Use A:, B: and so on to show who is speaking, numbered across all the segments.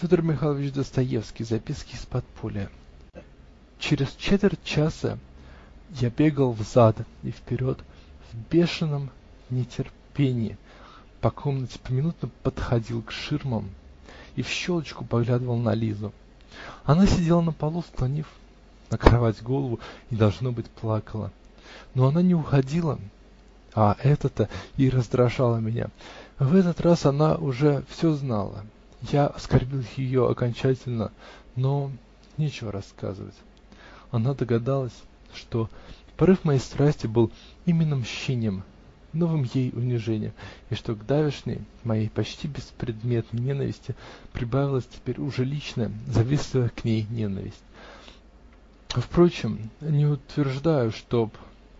A: Федор Михайлович Достоевский Записки из подполья Через четверть часа я бегал взад и вперед в бешеном нетерпении по комнате, поминутно подходил к ширмам и в щелочку поглядывал на Лизу. Она сидела на полу, склонив на кровать голову, и, должно быть, плакала. Но она не уходила, а это-то и раздражало меня. В этот раз она уже все знала. Я оскорбил ее окончательно, но нечего рассказывать. Она догадалась, что порыв моей страсти был именно мщением, новым ей унижением, и что к давешней моей почти беспредметной ненависти прибавилась теперь уже личная, завистливая к ней ненависть. Впрочем, не утверждаю, чтоб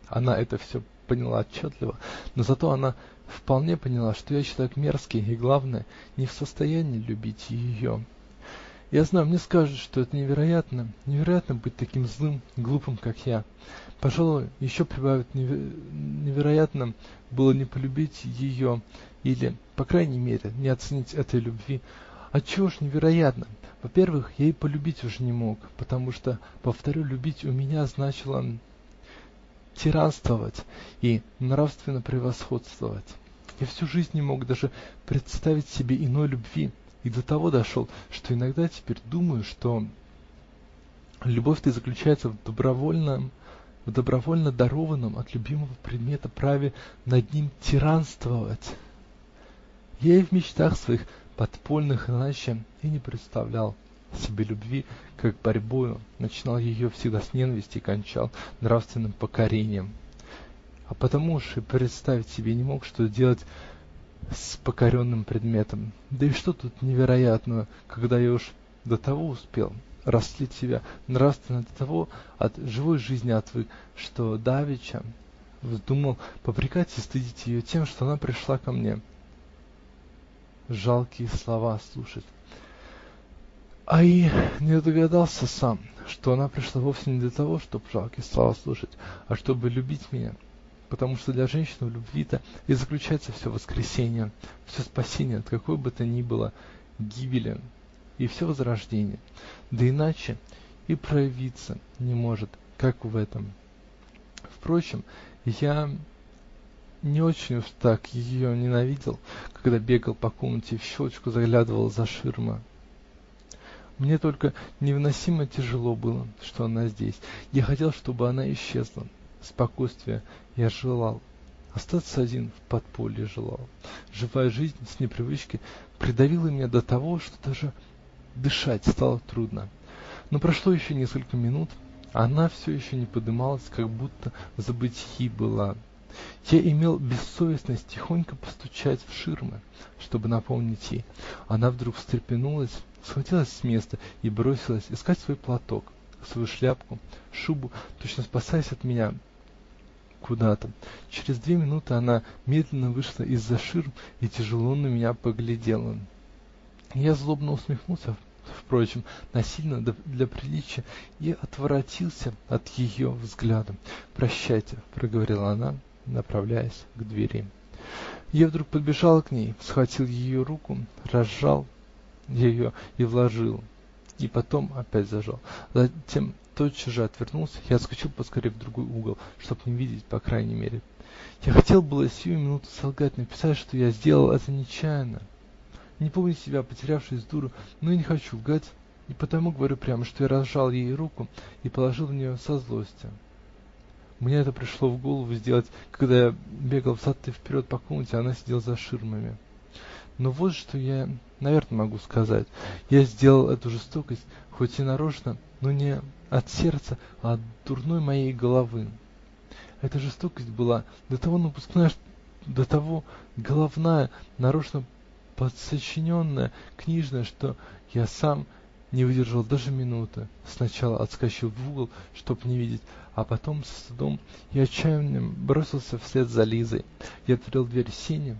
A: она это все поняла отчетливо, но зато она вполне поняла, что я человек мерзкий и, главное, не в состоянии любить ее. Я знаю, мне скажут, что это невероятно, невероятно быть таким злым, глупым, как я. Пожалуй, еще прибавит невероятно было не полюбить ее или, по крайней мере, не оценить этой любви. Отчего ж невероятно? Во-первых, я и полюбить уже не мог, потому что, повторю, любить у меня значило тиранствовать и нравственно превосходствовать. Я всю жизнь не мог даже представить себе иной любви и до того дошел, что иногда теперь думаю, что любовь-то и заключается в добровольном, в добровольно дарованном от любимого предмета праве над ним тиранствовать. Я и в мечтах своих подпольных иначе и не представлял себе любви, как борьбою, начинал ее всегда с ненависти и кончал нравственным покорением. А потому уж и представить себе не мог, что делать с покоренным предметом. Да и что тут невероятного, когда я уж до того успел растлить себя нравственно до того от живой жизни отвык, что давеча вздумал попрекать и стыдить ее тем, что она пришла ко мне жалкие слова слушать. А и не догадался сам, что она пришла вовсе не для того, чтобы жалкие слова слушать, а чтобы любить меня, потому что для женщины в любви-то и заключается все воскресение, все спасение от какой бы то ни было гибели и все возрождение, да иначе и проявиться не может, как в этом. Впрочем, я не очень уж так ее ненавидел, когда бегал по комнате и в щелочку заглядывал за ширмы. Мне только невыносимо тяжело было, что она здесь. Я хотел, чтобы она исчезла. Спокойствия я желал. Остаться один в подполье желал. Живая жизнь с непривычки придавила меня до того, что даже дышать стало трудно. Но прошло еще несколько минут, а она все еще не подымалась, как будто в забытьи была. Я имел бессовестность тихонько постучать в ширмы, чтобы напомнить ей. Она вдруг встрепенулась схватилась с места и бросилась искать свой платок, свою шляпку, шубу, точно спасаясь от меня куда-то. Через две минуты она медленно вышла из-за ширм и тяжело на меня поглядела. Я злобно усмехнулся, впрочем, насильно для приличия, и отворотился от ее взгляда. "Прощайте", проговорила она, направляясь к двери. Я вдруг подбежал к ней, схватил ее руку, разжал ее и вложил, и потом опять зажал. Затем тотчас же отвернулся и отскочил поскорей в другой угол, чтоб не видеть по крайней мере. Я хотел было сию минуту солгать, написать, что я сделал это нечаянно. Не помню себя, потерявшись дуру, но и не хочу лгать, и потому говорю прямо, что я разжал ей руку и положил в нее со злости. Мне это пришло в голову сделать, когда я бегал взад и вперед по комнате, а она сидела за ширмами. Но вот что я, наверно, могу сказать: я сделал эту жестокость, хоть и нарочно, но не от сердца, а от дурной моей головы. Эта жестокость была до того напускная, до того головная, нарочно подсочиненная, книжная, что я сам не выдержал даже минуты, сначала отскочил в угол, чтоб не видеть, а потом со стыдом и отчаянием бросился вслед за Лизой. Я отворил дверь сени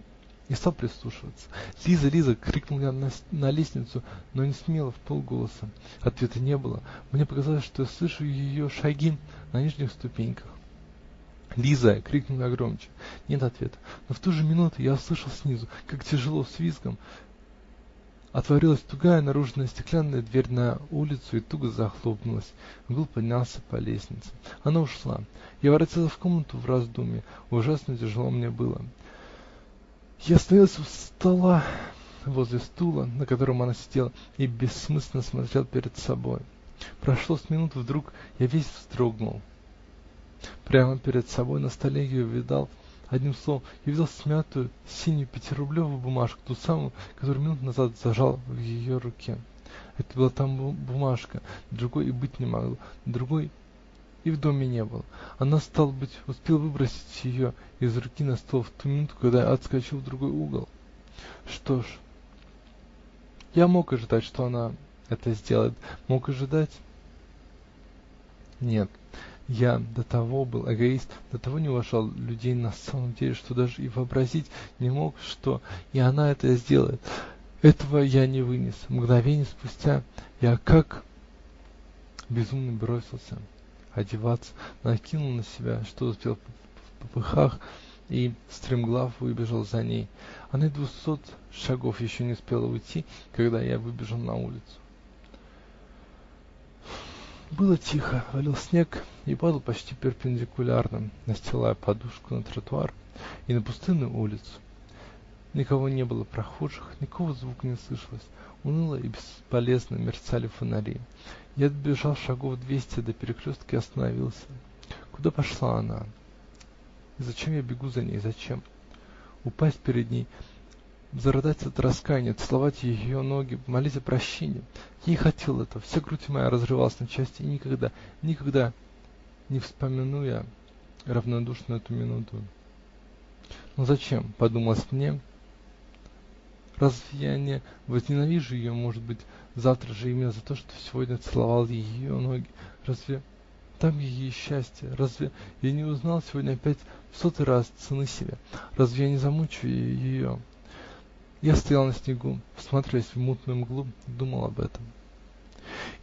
A: и стал прислушиваться. "Лиза, Лиза!" крикнул я на, лестницу, но не смело, вполголоса. Ответа не было. Мне показалось, что я слышу ее шаги на нижних ступеньках. "Лиза!" крикнул я громче. Нет ответа. Но в ту же минуту я услышал снизу, как тяжело, с визгом Отворилась тугая наружная стеклянная дверь на улицу и туго захлопнулась. Гул поднялся по лестнице. Она ушла. Я воротился в комнату в раздумье. Ужасно тяжело мне было. Я остановился у стола, возле стула, на котором она сидела, и бессмысленно смотрел перед собой. Прошло с минуту, вдруг я весь вздрогнул. Прямо перед собой на столе я увидал Одним словом, я видел смятую синюю пятирублевую бумажку, ту самую, которую минуту назад зажал в ее руке. Это была та бумажка, другой и быть не могло, другой и в доме не было. Она, стало быть, успела выбросить ее из руки на стол в ту минуту, когда я отскочил в другой угол. Что ж, я мог ожидать, что она это сделает, мог ожидать. Нет, я до того был эгоист, до того не уважал людей на самом деле, что даже и вообразить не мог, что и она это сделает. Этого я не вынес. Мгновение спустя я как безумный бросился одеваться, накинул на себя, что успел в попыхах, и стремглав выбежал за ней. Она и двухсот шагов еще не успела уйти, когда я выбежал на улицу. Было тихо, валил снег и падал почти перпендикулярно, настилая подушку на тротуар и на пустынную улицу. Никого не было прохожих, никакого звука не слышалось. Уныло и бесполезно мерцали фонари. Я добежал шагов двести до перекрестка и остановился. Куда пошла она? И зачем я бегу за ней, зачем? Упасть перед ней зарыдать от раскаяния, целовать ее ноги, молить о прощении. Я и хотел этого, вся грудь моя разрывалась на части, и никогда, никогда не вспомину я равнодушно эту минуту. Но зачем, подумалось мне, разве я не возненавижу ее, может быть, завтра же именно за то, что сегодня целовал ее ноги? Разве там ей счастье? Разве я не узнал сегодня опять в сотый раз цены себе? Разве я не замучаю ее? Я стоял на снегу, всматриваясь в мутную мглу, думал об этом.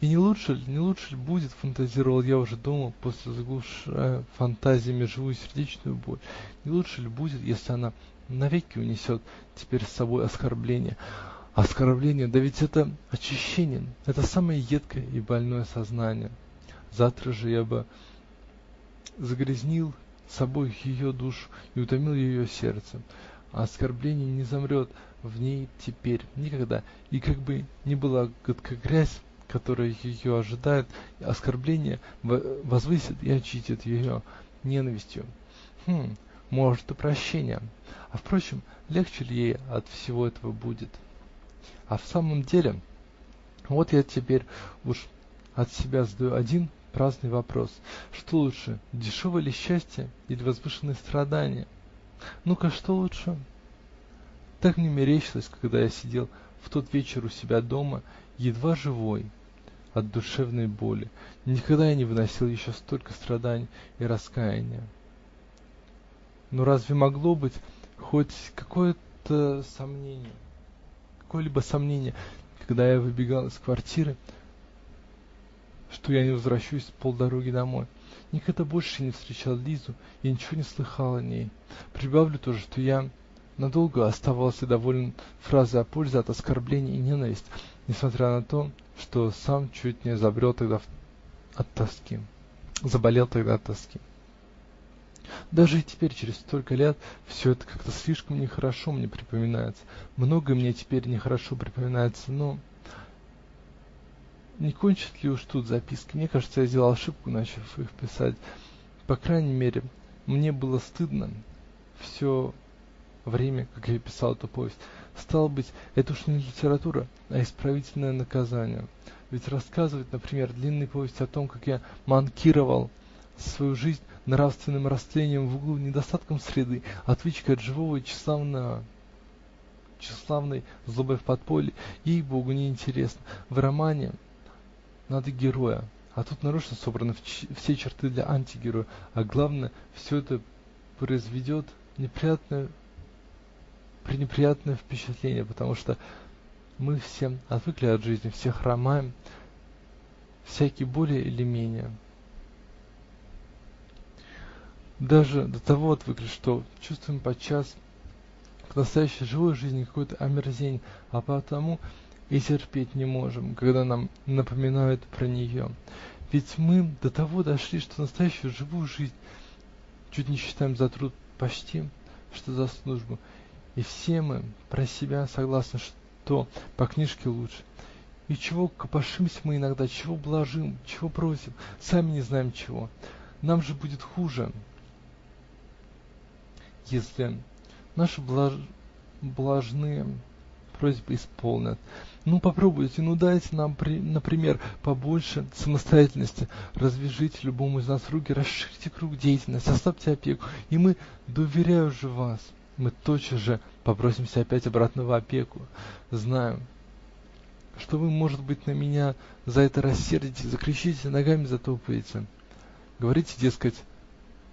A: И не лучше ли, не лучше ли будет, фантазировал я уже дома, после заглушая фантазиями живую сердечную боль, не лучше ли будет, если она навеки унесет теперь с собой оскорбление? Оскорбление, да ведь это очищение, это самое едкое и больное сознание. Завтра же я бы загрязнил собой ее душу и утомил ее сердце. А оскорбление не замрет в ней теперь никогда, и как бы ни была гадка грязь, которая ее ожидает, оскорбление возвысит и очистит ее ненавистью. Хм, может, и прощение. А впрочем, легче ли ей от всего этого будет? А в самом деле, вот я теперь уж от себя задаю один праздный вопрос: что лучше, дешевое ли счастье или возвышенные страдания? Ну-ка, что лучше? Так мне мерещилось, когда я сидел в тот вечер у себя дома, едва живой от душевной боли. Никогда я не выносил еще столько страданий и раскаяния. Но разве могло быть хоть какое-то сомнение, какое-либо сомнение, когда я выбегал из квартиры, что я не возвращусь полдороги домой? Никогда больше не встречал Лизу и ничего не слыхал о ней. Прибавлю тоже, что я надолго оставался доволен фразой о пользе от оскорблений и ненависти, несмотря на то, что сам чуть не забрел тогда от тоски, заболел тогда от тоски. Даже и теперь, через столько лет, все это как-то слишком нехорошо мне припоминается. Многое мне теперь нехорошо припоминается, но не кончит ли уж тут записки? Мне кажется, я сделал ошибку, начав их писать. По крайней мере, мне было стыдно все время, как я писал эту повесть. Стало быть, это уж не литература, а исправительное наказание. Ведь рассказывать, например, длинные повести о том, как я манкировал свою жизнь нравственным растлением в углу, недостатком среды, отвычкой от живого и тщеславной злобой в подполье, ей-богу, неинтересно. В романе надо героя, а тут нарочно собраны все черты для антигероя, а главное, все это произведет неприятное пренеприятное впечатление, потому что мы все отвыкли от жизни, все хромаем, всякий более или менее. Даже до того отвыкли, что чувствуем подчас к настоящей живой жизни какое-то омерзение, а потому и терпеть не можем, когда нам напоминают про нее, ведь мы до того дошли, что настоящую живую жизнь чуть не считаем за труд, почти что за службу, и все мы про себя согласны, что по книжке лучше. И чего копошимся мы иногда, чего блажим, чего просим, сами не знаем чего. Нам же будет хуже, если наши блаж... блажные просьбы исполнят. Ну, попробуйте, ну, дайте нам, например, побольше самостоятельности, развяжите любому из нас руки, расширьте круг деятельности, ослабьте опеку, и мы, доверяю же вас, мы тотчас же попросимся опять обратно в опеку. Знаю, что вы, может быть, на меня за это рассердитесь, закричите, ногами затопаете. Говорите, дескать,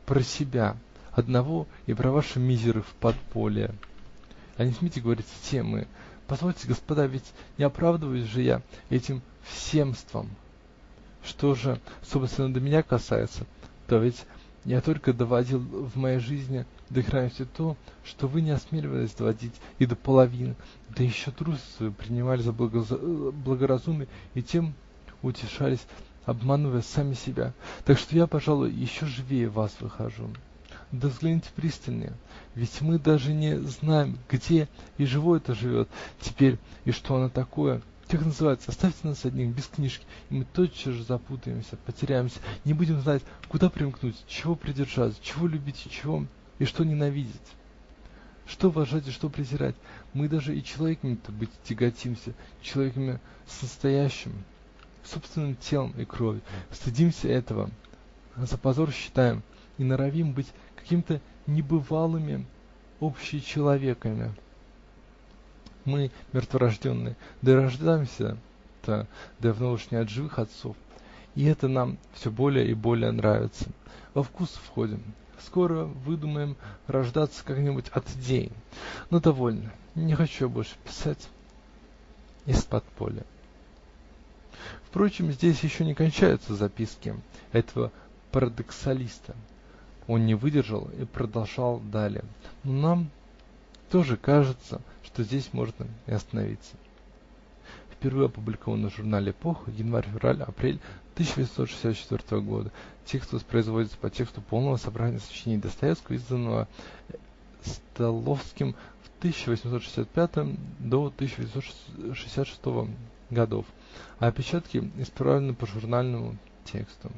A: про себя одного и про ваши мизеры в подполье. А не смейте говорить все мы. Позвольте, господа, ведь не оправдываюсь же я этим всемством. Что же, собственно, до меня касается, то ведь я только доводил в моей жизни до крайности то, что вы не осмеливались доводить и до половины, да еще трусы свои принимали за благоразумие и тем утешались, обманывая сами себя. Так что я, пожалуй, еще живее вас выхожу. Да взгляните пристальнее, ведь мы даже не знаем, где и живое-то живет теперь, и что оно такое. Как называется? Оставьте нас одних, без книжки, и мы тотчас же запутаемся, потеряемся, не будем знать, куда примкнуть, чего придержаться, чего любить и чего и что ненавидеть. Что уважать и что презирать? Мы даже и человеками-то быть тяготимся, человеками с настоящим, собственным телом и кровью. Стыдимся этого, за позор считаем и норовим быть какими-то небывалыми общечеловеками. Мы мертворожденные, да и рождаемся-то давно уж не от живых отцов, и это нам все более и более нравится. Во вкус входим. Скоро выдумаем рождаться как-нибудь от идей. Но довольно, не хочу больше писать из-под поля. Впрочем, здесь еще не кончаются записки этого парадоксалиста. Он не выдержал и продолжал далее. Но нам тоже кажется, что здесь можно и остановиться. Впервые опубликовано в журнале "Эпоха", январь-февраль-апрель 1964 года. Текст воспроизводится по тексту полного собрания сочинений Достоевского, изданного Столовским в 1865 до 1866 годов, а опечатки исправлены по журнальному тексту.